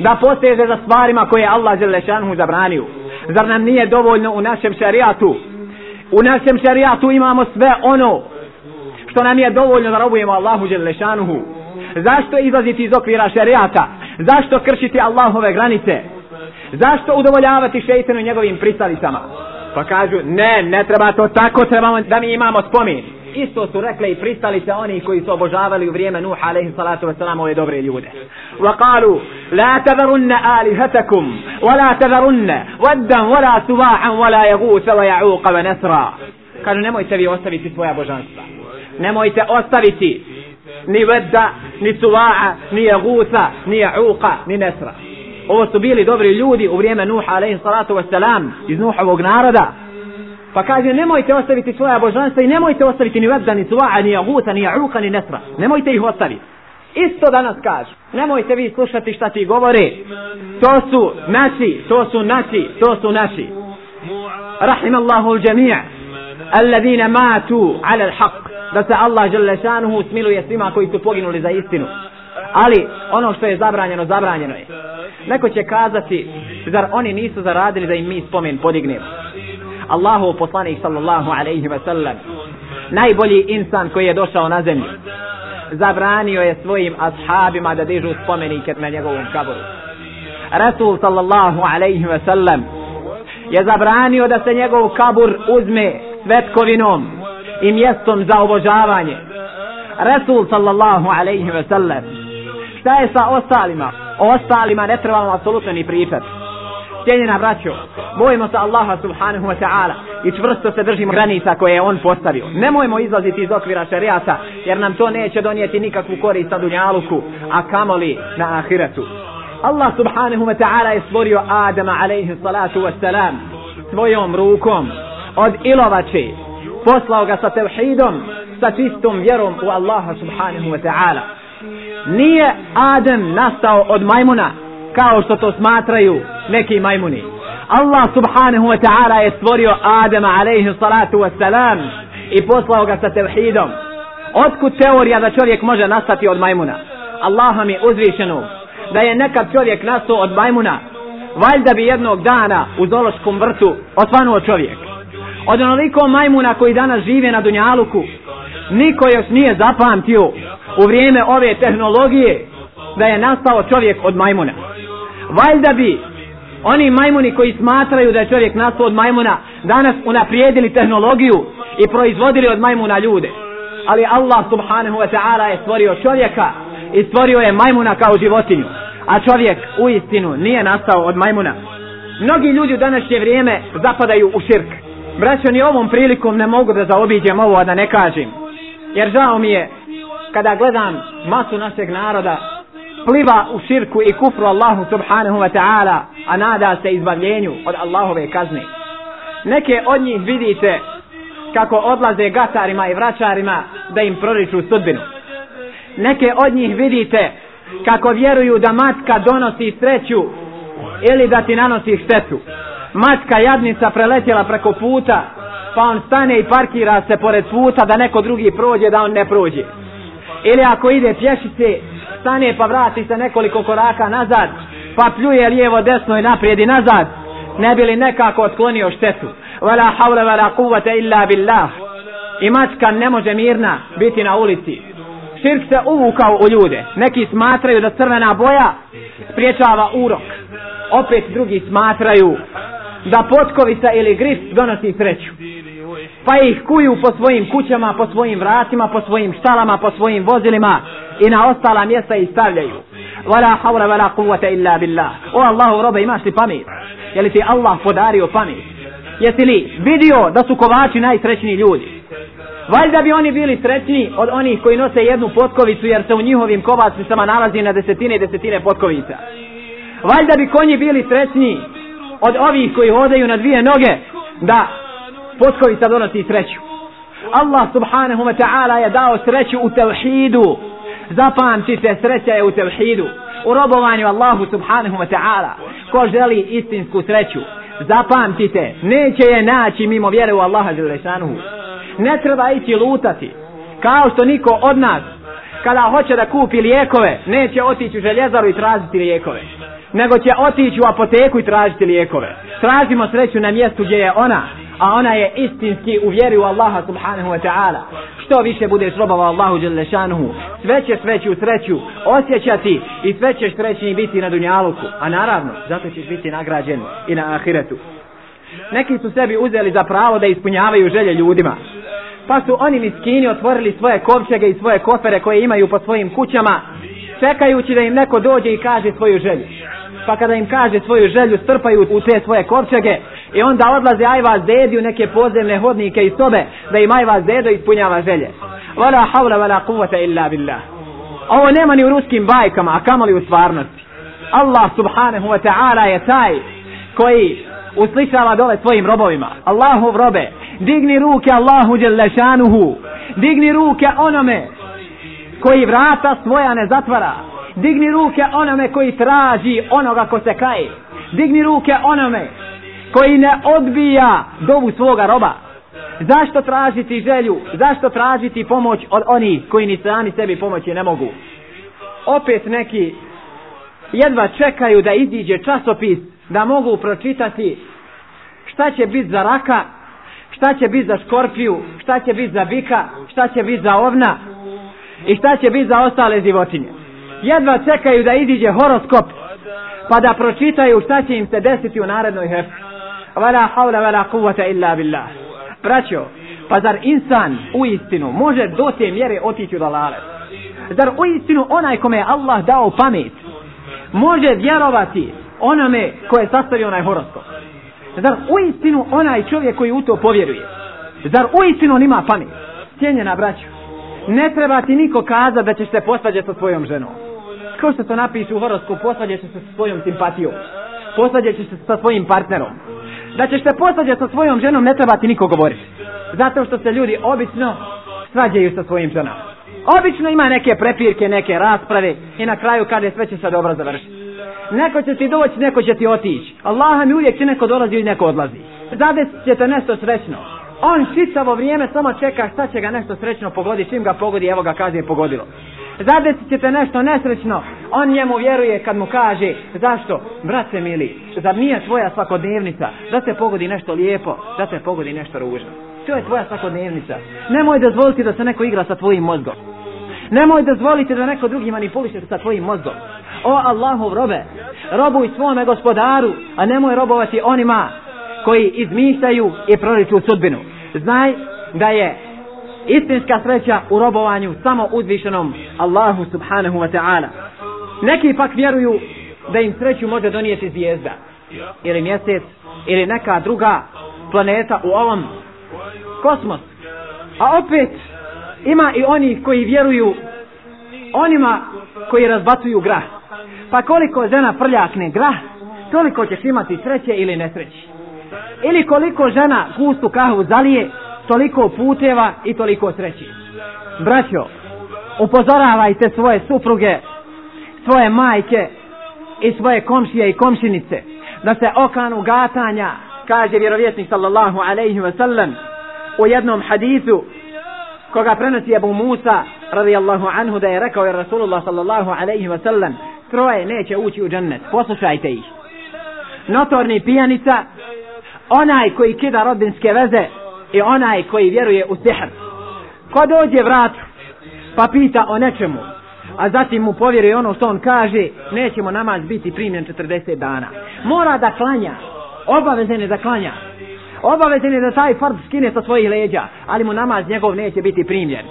da poseže za stvarima koje je Allah djelešanuhu zabranio? Zar nam nije dovoljno u našem šarijatu? U našem šarijatu imamo sve ono što nam je dovoljno da robujemo Allahu Đelešanuhu. Zašto izlaziti iz okvira šarijata? Zašto kršiti Allahove granice? Zašto udovoljavati šeitanu njegovim pristalicama? Pa kažu, ne, ne treba to tako, trebamo da mi imamo spomin. Isto su rekli i pristalice oni koji su obožavali u vrijeme Nuh alaihi salatu wasalam ove dobre ljude. Wa kalu, la tadharunna alihatakum, wa la tadharunna, waddan, wa la suvahan, wa la jagusa, wa ja'uqa, wa nasra. Kažu, nemojte vi ostaviti svoja božanstva. Nemojte ostaviti ni vedda, ni suva'a, ni jagusa, ni ja'uqa, ni nesra. Ovo su bili dobri ljudi u vrijeme Nuha alaihi salatu wasalam iz Nuhovog naroda. Pa kaže nemojte ostaviti svoja božanstva i nemojte ostaviti ni vedda, ni suva'a, ni jagusa, ni ja'uqa, ni nesra. Nemojte ih ostaviti. Isto danas kažu. Nemojte vi slušati šta ti govore. To su naši, to su naši, to su naši. Rahim Allahu al-jami' alladhina matu ala al-haq da se Allah žele šanuhu smiluje svima koji su poginuli za istinu. Ali ono što je zabranjeno, zabranjeno je. Neko će kazati, zar oni nisu zaradili da im mi spomen podignemo. Allahu poslanik sallallahu alaihi wa sallam, najbolji insan koji je došao na zemlju, zabranio je svojim ashabima da dižu spomenike na njegovom kaboru. Rasul sallallahu alaihi wa sallam je zabranio da se njegov kabur uzme svetkovinom i mjestom za obožavanje. Resul sallallahu alaihi ve sellem. Šta je sa ostalima? O ostalima ne trebamo apsolutno ni pričati. Cijenjena braćo, bojimo se Allaha subhanahu wa ta'ala i čvrsto se držimo granica koje je on postavio. Nemojmo izlaziti iz okvira šarijata, jer nam to neće donijeti nikakvu korist na dunjaluku, a kamoli na ahiretu. Allah subhanahu wa ta'ala je stvorio Adama alaihi salatu wa salam svojom rukom od ilovače poslao ga sa tevhidom, sa čistom vjerom u Allaha subhanahu wa ta'ala. Nije Adem nastao od majmuna, kao što to smatraju neki majmuni. Allah subhanahu wa ta'ala je stvorio Adema alaihi salatu wa salam i poslao ga sa tevhidom. Otkud teorija da čovjek može nastati od majmuna? Allaha mi uzvišenu da je nekad čovjek nastao od majmuna, valjda bi jednog dana u zološkom vrtu osvanuo čovjek od onoliko majmuna koji danas žive na Dunjaluku, niko još nije zapamtio u vrijeme ove tehnologije da je nastao čovjek od majmuna. Valjda bi oni majmuni koji smatraju da je čovjek nastao od majmuna danas unaprijedili tehnologiju i proizvodili od majmuna ljude. Ali Allah subhanahu wa ta'ala je stvorio čovjeka i stvorio je majmuna kao životinju. A čovjek u istinu nije nastao od majmuna. Mnogi ljudi u današnje vrijeme zapadaju u širk. Braćo, ni ovom prilikom ne mogu da zaobiđem ovo, a da ne kažem. Jer žao mi je, kada gledam masu našeg naroda, pliva u širku i kufru Allahu subhanahu wa ta'ala, a nada se izbavljenju od Allahove kazne. Neke od njih vidite kako odlaze gatarima i vraćarima da im proriču sudbinu. Neke od njih vidite kako vjeruju da matka donosi sreću ili da ti nanosi štetu. Matka jadnica preletjela preko puta, pa on stane i parkira se pored puta da neko drugi prođe da on ne prođe. Ili ako ide pješice, stane pa vrati se nekoliko koraka nazad, pa pljuje lijevo, desno i naprijed i nazad, ne bi li nekako otklonio štetu. Vala havle vala kuvvete illa billah. I mačka ne može mirna biti na ulici. Širk se uvukao u ljude. Neki smatraju da crvena boja spriječava urok. Opet drugi smatraju da potkovica ili grif donosi sreću. Pa ih kuju po svojim kućama, po svojim vratima, po svojim štalama, po svojim vozilima i na ostala mjesta ih stavljaju. Vala havla vala kuvvete illa billah. O Allahu robe imaš li pamet? Je li ti Allah podario pamet? Jesi li vidio da su kovači najsrećniji ljudi? Valjda bi oni bili srećni od onih koji nose jednu potkovicu jer se u njihovim kovacnicama nalazi na desetine i desetine potkovica. Valjda bi konji bili srećni od ovih koji hodaju na dvije noge da potkovica donosi sreću. Allah subhanahu wa ta'ala je dao sreću u tevhidu. Zapamtite, sreća je u tevhidu. U robovanju Allahu subhanahu wa ta'ala. Ko želi istinsku sreću, zapamtite, neće je naći mimo vjere u Allaha zelešanuhu. Ne treba ići lutati. Kao što niko od nas, kada hoće da kupi lijekove, neće otići u željezaru i tražiti lijekove. Nego će otići u apoteku i tražiti lijekove. Tražimo sreću na mjestu gdje je ona, a ona je istinski u vjeri u Allaha subhanahu wa ta'ala. Što više budeš robava Allahu dželešanuhu, sve ćeš veću sreću osjećati i sve ćeš srećni biti na dunjaluku. A naravno, zato ćeš biti nagrađen i na ahiretu. Neki su sebi uzeli za pravo da ispunjavaju želje ljudima. Pa su oni miskini otvorili svoje kovčege i svoje kofere koje imaju po svojim kućama, čekajući da im neko dođe i kaže svoju želju. Pa kada im kaže svoju želju, strpaju u te svoje korčage i onda odlaze ajva dedi u neke podzemne hodnike i sobe da im ajva zedo ispunjava želje. Vala havla vala kuvata illa billah. Ovo nema ni u ruskim bajkama, a kamali u stvarnosti. Allah subhanahu wa ta'ala je taj koji uslišava dole svojim robovima. Allahu robe, digni ruke Allahu djelešanuhu. Digni ruke onome koji vrata svoja ne zatvara. Digni ruke onome koji traži onoga ko se kaje. Digni ruke onome koji ne odbija dovu svoga roba. Zašto tražiti želju? Zašto tražiti pomoć od onih koji ni sami sebi pomoći ne mogu? Opet neki jedva čekaju da iziđe časopis da mogu pročitati šta će biti za raka, šta će biti za škorpiju, šta će biti za bika, šta će biti za ovna i šta će biti za ostale životinje. Jedva čekaju da iziđe horoskop pa da pročitaju šta će im se desiti u narednoj hefti. Vala havla vala kuvata illa billah. Braćo, pa zar insan u istinu može do te mjere otići u dalale? Zar u istinu onaj kome je Allah dao pamet može vjerovati onome koje je sastavio onaj horoskop? Zar u istinu onaj čovjek koji u to povjeruje? Zar u istinu on ima pamet? Cijenjena braćo, ne treba ti niko kazati da ćeš se posvađati sa svojom ženom. Ko što to napiše u horoskopu, posvađat se sa svojom simpatijom. Posvađat se sa svojim partnerom. Da ćeš se posvađati sa svojom ženom, ne treba ti niko govoriti. Zato što se ljudi obično svađaju sa svojim ženama. Obično ima neke prepirke, neke rasprave i na kraju kada sve će se dobro završiti. Neko će ti doći, neko će ti otići. Allah mi uvijek će neko dolazi i neko odlazi. Zadesit će te nešto srećno. On čitavo vrijeme samo čeka šta će ga nešto srećno pogoditi. Čim ga pogodi, evo ga kaže je pogodilo. Zadesit ćete nešto nesrećno. On njemu vjeruje kad mu kaže, zašto? Brate mili, zar nije tvoja svakodnevnica da se pogodi nešto lijepo, da se pogodi nešto ružno. To je tvoja svakodnevnica. Nemoj dozvoliti da se neko igra sa tvojim mozgom. Nemoj dozvoliti da neko drugi manipuliše sa tvojim mozgom. O Allahov robe, robuj svome gospodaru, a nemoj robovati onima koji izmišljaju i proriču sudbinu. Znaj da je istinska sreća u robovanju samo uzvišenom Allahu subhanahu wa ta'ala. Neki pak vjeruju da im sreću može donijeti zvijezda ili mjesec ili neka druga planeta u ovom kosmos. A opet ima i oni koji vjeruju onima koji razbacuju grah. Pa koliko žena prljakne grah, toliko ćeš imati sreće ili nesreće. Ili koliko žena gustu kahvu zalije, toliko puteva i toliko sreći. Braćo, upozoravajte svoje supruge, svoje majke i svoje komšije i komšinice da se okanu gatanja, kaže vjerovjesnik sallallahu alaihi ve sallam u jednom hadisu koga prenosi Abu Musa radijallahu anhu da je rekao je Rasulullah sallallahu alaihi ve sallam troje neće ući u džennet, poslušajte ih. Notorni pijanica, onaj koji kida rodinske veze i onaj koji vjeruje u sihr. Ko dođe vrat pa pita o nečemu, a zatim mu povjeruje ono što on kaže, nećemo namaz biti primjen 40 dana. Mora da klanja, obavezen je da klanja. Obavezen je da taj fard skine sa svojih leđa, ali mu namaz njegov neće biti primljen.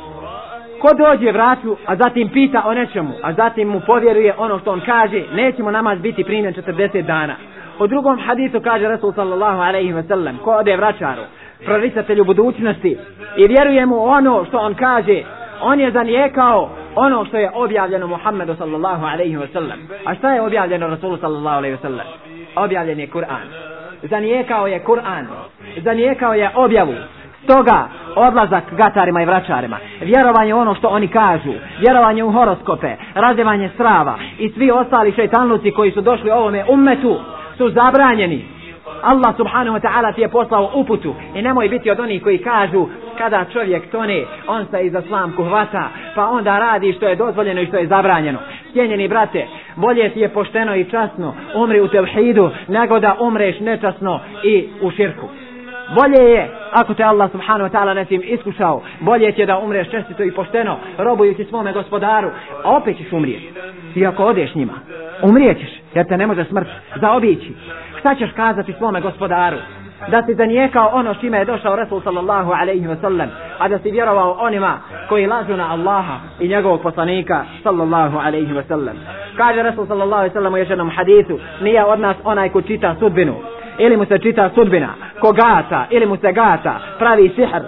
Ko dođe vratu, a zatim pita o nečemu, a zatim mu povjeruje ono što on kaže, nećemo namaz biti primljen 40 dana. U drugom hadisu kaže Rasul sallallahu alaihi wa sallam, ko ode vraćaru, E. proricatelju budućnosti i vjerujemo ono što on kaže, on je zanijekao ono što je objavljeno Muhammedu sallallahu alaihi wa sallam. A šta je objavljeno Rasulu sallallahu alaihi wa sallam? Objavljen je Kur'an. Zanijekao je Kur'an. Zanijekao je objavu. Stoga odlazak gatarima i vraćarima, vjerovanje ono što oni kažu, vjerovanje u horoskope, razdevanje strava i svi ostali šeitanluci koji su došli ovome ummetu su zabranjeni. Allah subhanahu wa ta'ala ti je poslao uputu i nemoj biti od onih koji kažu kada čovjek tone, on se iza slamku hvata, pa onda radi što je dozvoljeno i što je zabranjeno. Cijenjeni brate, bolje ti je pošteno i časno umri u tevhidu, nego da umreš nečasno i u širku. Bolje je, ako te Allah subhanahu wa ta'ala nesim iskušao, bolje je da umreš čestito i pošteno, robujući svome gospodaru, a opet ćeš umrijeti. Ti ako odeš njima, umrijećeš, jer te ne može smrt zaobići. Šta ćeš kazati svome gospodaru? Da si zanijekao ono s čime je došao Resul sallallahu alaihi wasallam, a da si vjerovao onima koji lažu na Allaha i njegovog poslanika sallallahu alaihi wasallam. Kaže Resul sallallahu alaihi wasallam u još jednom hadisu, nije od nas onaj ko čita sudbinu, ili mu se čita sudbina, ko gata, ili mu se gata, pravi sihr,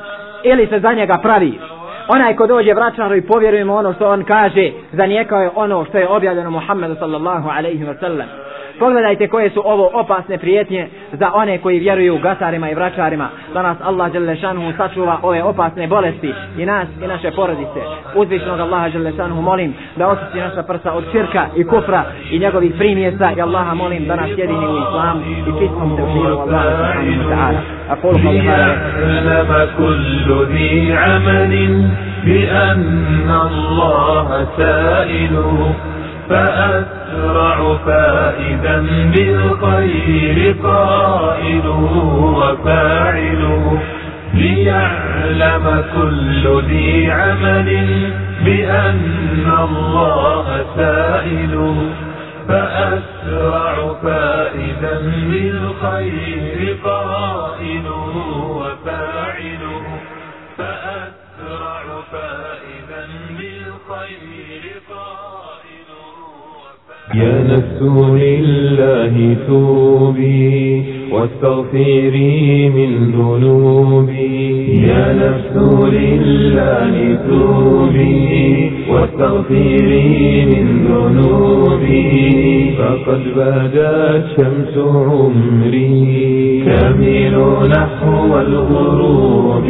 ili se za njega pravi. Onaj ko dođe vraćaru i povjerujemo ono što on kaže, zanijekao je ono što je objavljeno Muhammedu sallallahu alaihi wasallam. sallam. Pogledajte koje su ovo opasne prijetnje za one koji vjeruju u gasarima i vračarima. Da nas Allah Đelešanuhu sačuva ove opasne bolesti i nas i naše porodice. Uzvišnog Allaha Đelešanuhu molim da očisti naša prsa od širka i kufra i njegovih primjesa i Allaha molim da nas jedini u islamu i čistom se uživu Allaha subhanahu wa ta'ala. أقول قولي هذا كل ذي عمل بأن الله سائله فأسرع فائدا بالخير قائله وفاعله ليعلم كل ذي عمل بأن الله سائله فأسرع فائدا بالخير قائله وفاعله فأسرع فائدا يا نفس لله توبي واستغفري من ذنوبي. يا نفس لله توبي واستغفري من ذنوبي. فقد بدت شمس عمري. كامل نحو الغروب.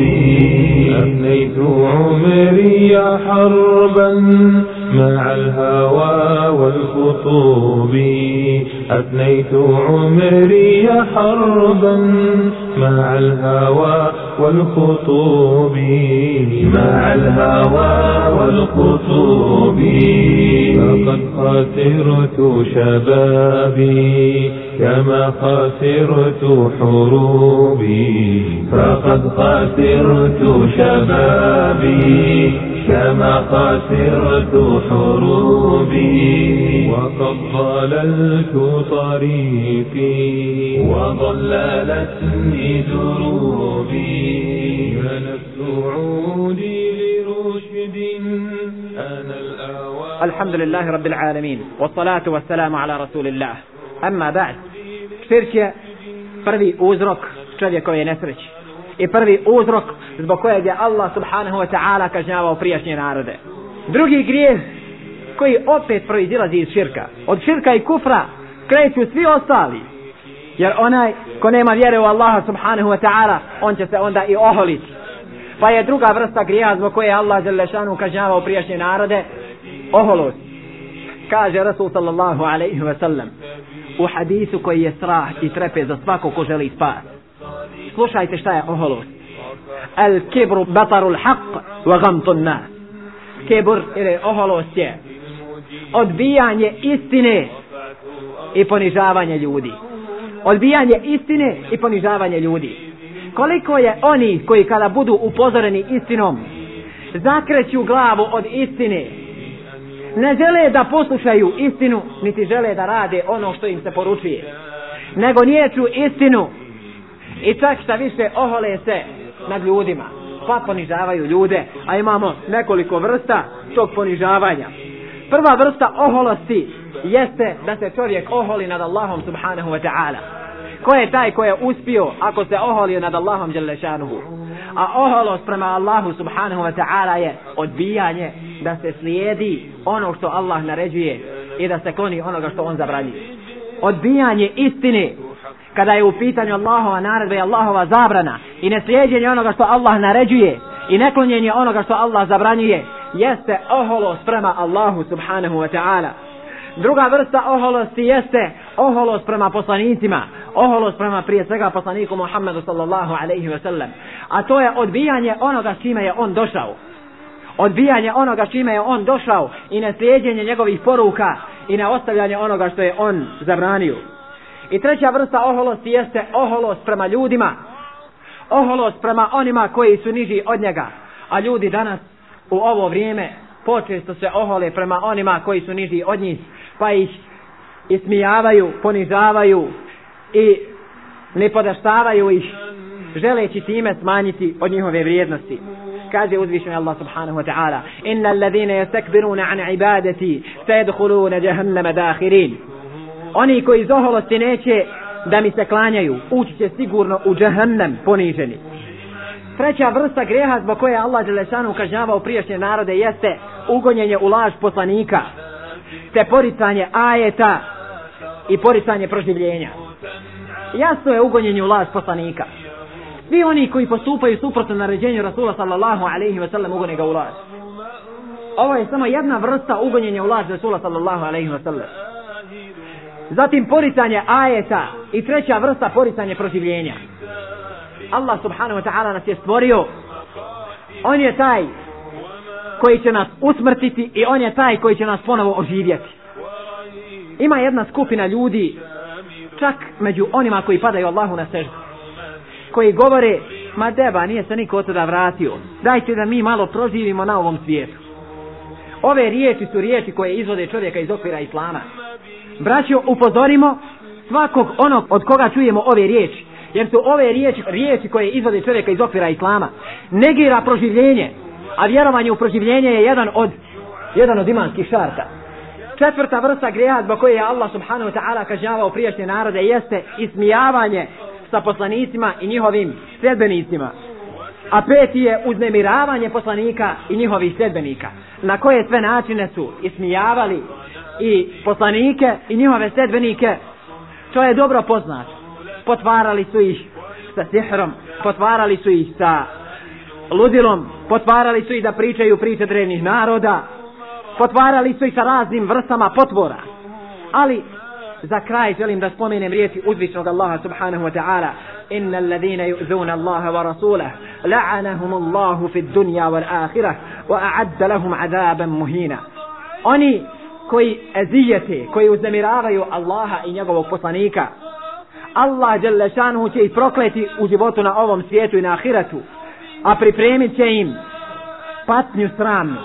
أفنيت عمري حربا. مع الهوى والخطوب. أفنيت عمري حربا مع الهوى والخطوب. مع الهوى والخطوب. فقد خسرت شبابي كما خسرت حروبي. فقد خسرت شبابي كما خسرت حروبي. وقد ضللت طريقي وضللتني دروبي يا نفس عودي لرشد أنا الأوان الحمد لله رب العالمين والصلاة والسلام على رسول الله أما بعد širk je prvi uzrok čovjekove nesreći i prvi uzrok zbog kojeg je Allah subhanahu wa ta'ala kažnjavao prijašnje narode. Drugi grijeh koji opet proizilazi iz širka. Od širka i kufra kreću svi ostali. Jer onaj ko nema vjere u Allaha subhanahu wa ta'ala, on će se onda i oholiti. Pa je druga vrsta grija zbog koje Allah Đelešanu kažnjavao prijašnje narode, oholost. Kaže Rasul sallallahu alaihi wa sallam u hadisu koji je strah i trepe za svako ko želi spas. Slušajte šta je oholost. Al kibru batarul haq wa gamtun nas. Kibur ili oholost je odbijanje istine i ponižavanje ljudi. Odbijanje istine i ponižavanje ljudi. Koliko je oni koji kada budu upozoreni istinom zakreću glavu od istine. Ne žele da poslušaju istinu niti žele da rade ono što im se poručuje. Nego niječu istinu. I čak šta više ohole se nad ljudima. Pa ponižavaju ljude. A imamo nekoliko vrsta tog ponižavanja. Prva vrsta oholosti jeste da se čovjek oholi nad Allahom subhanahu wa ta'ala. Ko je taj ko je uspio ako se oholio nad Allahom djelešanuhu a oholost prema Allahu subhanahu wa ta'ala je odbijanje da se slijedi ono što Allah naređuje i da se kloni onoga što on zabranji odbijanje istine kada je u pitanju Allahova naredba i Allahova zabrana i neslijedjenje onoga što Allah naređuje i neklonjenje onoga što Allah zabranjuje jeste oholost prema Allahu subhanahu wa ta'ala druga vrsta oholosti jeste oholost prema poslanicima. Oholost prema prije svega poslaniku Muhammedu sallallahu alaihi ve sellem. a to je odbijanje onoga s čime je on došao. Odbijanje onoga s čime je on došao i neslijedjenje njegovih poruka i na ostavljanje onoga što je on zabranio. I treća vrsta oholosti jeste oholost prema ljudima. Oholost prema onima koji su niži od njega. A ljudi danas u ovo vrijeme počesto se ohole prema onima koji su niži od njih pa ih ismijavaju, ponižavaju i ne podaštavaju ih želeći time smanjiti od njihove vrijednosti. Kaže uzvišen Allah subhanahu wa ta'ala inna alladhina yastakbiruna an ibadati sayadkhuluna jahannama dakhirin. Oni koji zoholosti neće da mi se klanjaju ući će sigurno u jahannam poniženi. Treća vrsta greha zbog koje Allah Đelešanu kažnjavao prijašnje narode jeste ugonjenje u laž poslanika te poricanje ajeta i poricanje proživljenja. Jasno je ugonjenje u laž poslanika. Svi oni koji postupaju suprotno naređenju Rasula sallallahu alaihi wa sallam ugone ga u laž ovo je samo jedna vrsta ugonjenja u laž Rasula sallallahu alaihi wa sallam zatim poricanje ajeta i treća vrsta poricanje proživljenja. Allah subhanahu wa ta'ala nas je stvorio. On je taj koji će nas usmrtiti i on je taj koji će nas ponovo oživjeti. Ima jedna skupina ljudi čak među onima koji padaju Allahu na seždu koji govore ma deba nije se niko od tada vratio. Dajte da mi malo proživimo na ovom svijetu. Ove riječi su riječi koje izvode čovjeka iz okvira Islama. Braćo upozorimo svakog onog od koga čujemo ove riječi jer su ove riječi, riječi koje izvode čovjeka iz okvira Islama negira proživljenje a vjerovanje u proživljenje je jedan od jedan od imanskih šarta. Četvrta vrsta greha zbog koje je Allah subhanahu wa ta'ala kažnjavao prijašnje narode jeste ismijavanje sa poslanicima i njihovim sljedbenicima. A peti je uznemiravanje poslanika i njihovih sljedbenika na koje sve načine su ismijavali i poslanike i njihove sljedbenike. To je dobro poznato. Potvarali su ih sa sihrom, potvarali su ih sa ludilom, potvarali su ih da pričaju priče drevnih naroda, potvarali su ih sa raznim vrstama potvora. Ali za kraj želim da spomenem riječi uzvišnog Allaha subhanahu wa ta'ala إن الذين يؤذون الله ورسوله لعنهم الله في الدنيا والآخرة وأعد لهم عذابا مهينا oni koji ezijete, koji uznemiravaju Allaha i njegovog poslanika, Allah dželle šanuhu će ih prokleti u životu na ovom svijetu i na ahiretu a pripremit će im patnju sramnu.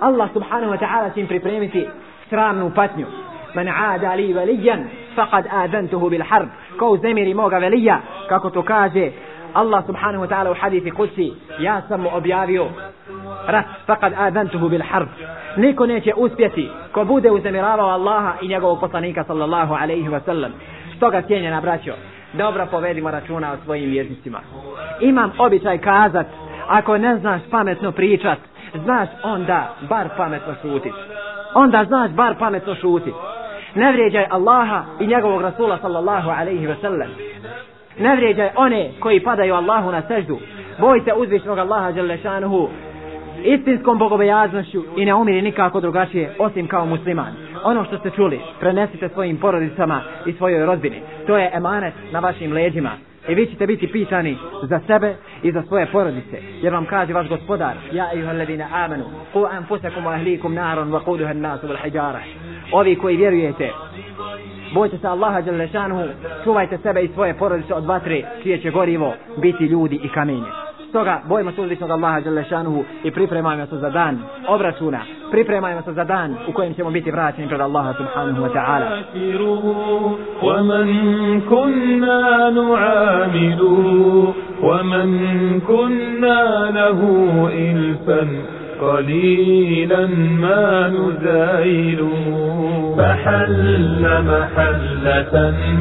Allah subhanahu wa ta'ala će im pripremiti sramnu patnju. Man aada li velijan faqad adantuhu bil harb. Ko uznemiri moga velija kako to kaže Allah subhanahu wa ta'ala u hadithi kusi ja sam mu objavio rat faqad adantuhu bil harb. Niko neće uspjeti ko bude uznemiravao Allaha i njegovog poslanika sallallahu alaihi wa sallam. Stoga cijenjena braćo, dobro povedimo računa o svojim vjeznicima. Imam običaj kazat, ako ne znaš pametno pričat, znaš onda bar pametno šutit. onda znaš bar pametno šutit. Ne vrijeđaj Allaha i njegovog Rasula sallallahu alaihi ve sellem. Ne vrijeđaj one koji padaju Allahu na seždu. Bojte uzvišnog Allaha Đalešanuhu istinskom bogobojaznošću i ne umiri nikako drugačije osim kao musliman. Ono što ste čuli, prenesite svojim porodicama i svojoj rodbini. To je emanet na vašim leđima. I vi ćete biti pitani za sebe i za svoje porodice. Jer vam kaže vaš gospodar, ja i ledina amanu, ku anfusakum wa ahlikum naron wa kuduha nasu wal hijara. Ovi koji vjerujete, bojte se Allaha Đalešanuhu, čuvajte sebe i svoje porodice od vatre, čije će gorivo biti ljudi i kamenje. Stoga bojimo se uzvišnog Allaha Đalešanuhu i pripremajmo se za dan obračuna. Pripremajmo se za dan u kojem ćemo biti vraćeni pred Allaha subhanahu wa ta'ala. ومن كنا نعامل ومن كنا له إلفا قليلا ما نزايله فحل محلة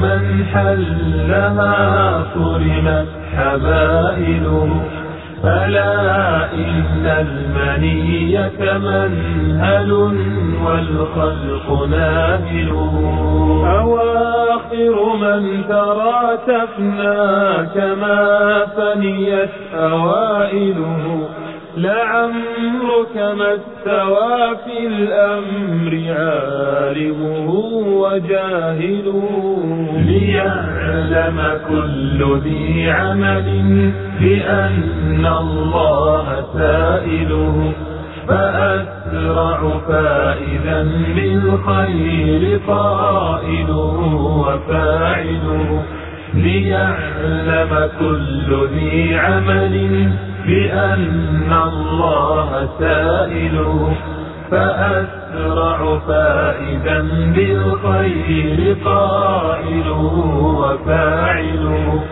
من حلها صرمت حبائله فلا إن المنية منهل والخلق ناهله أواخر من ترى تفنى كما فنيت أوائله. لعمرك ما استوى في الأمر عالمه وجاهله ليعلم كل ذي عمل بأن الله سائله. فأسرع فائدا بالخير قائله وفاعله. ليعلم كل ذي عمل بأن الله سائله فأسرع فائدا بالخير قائله وفاعله.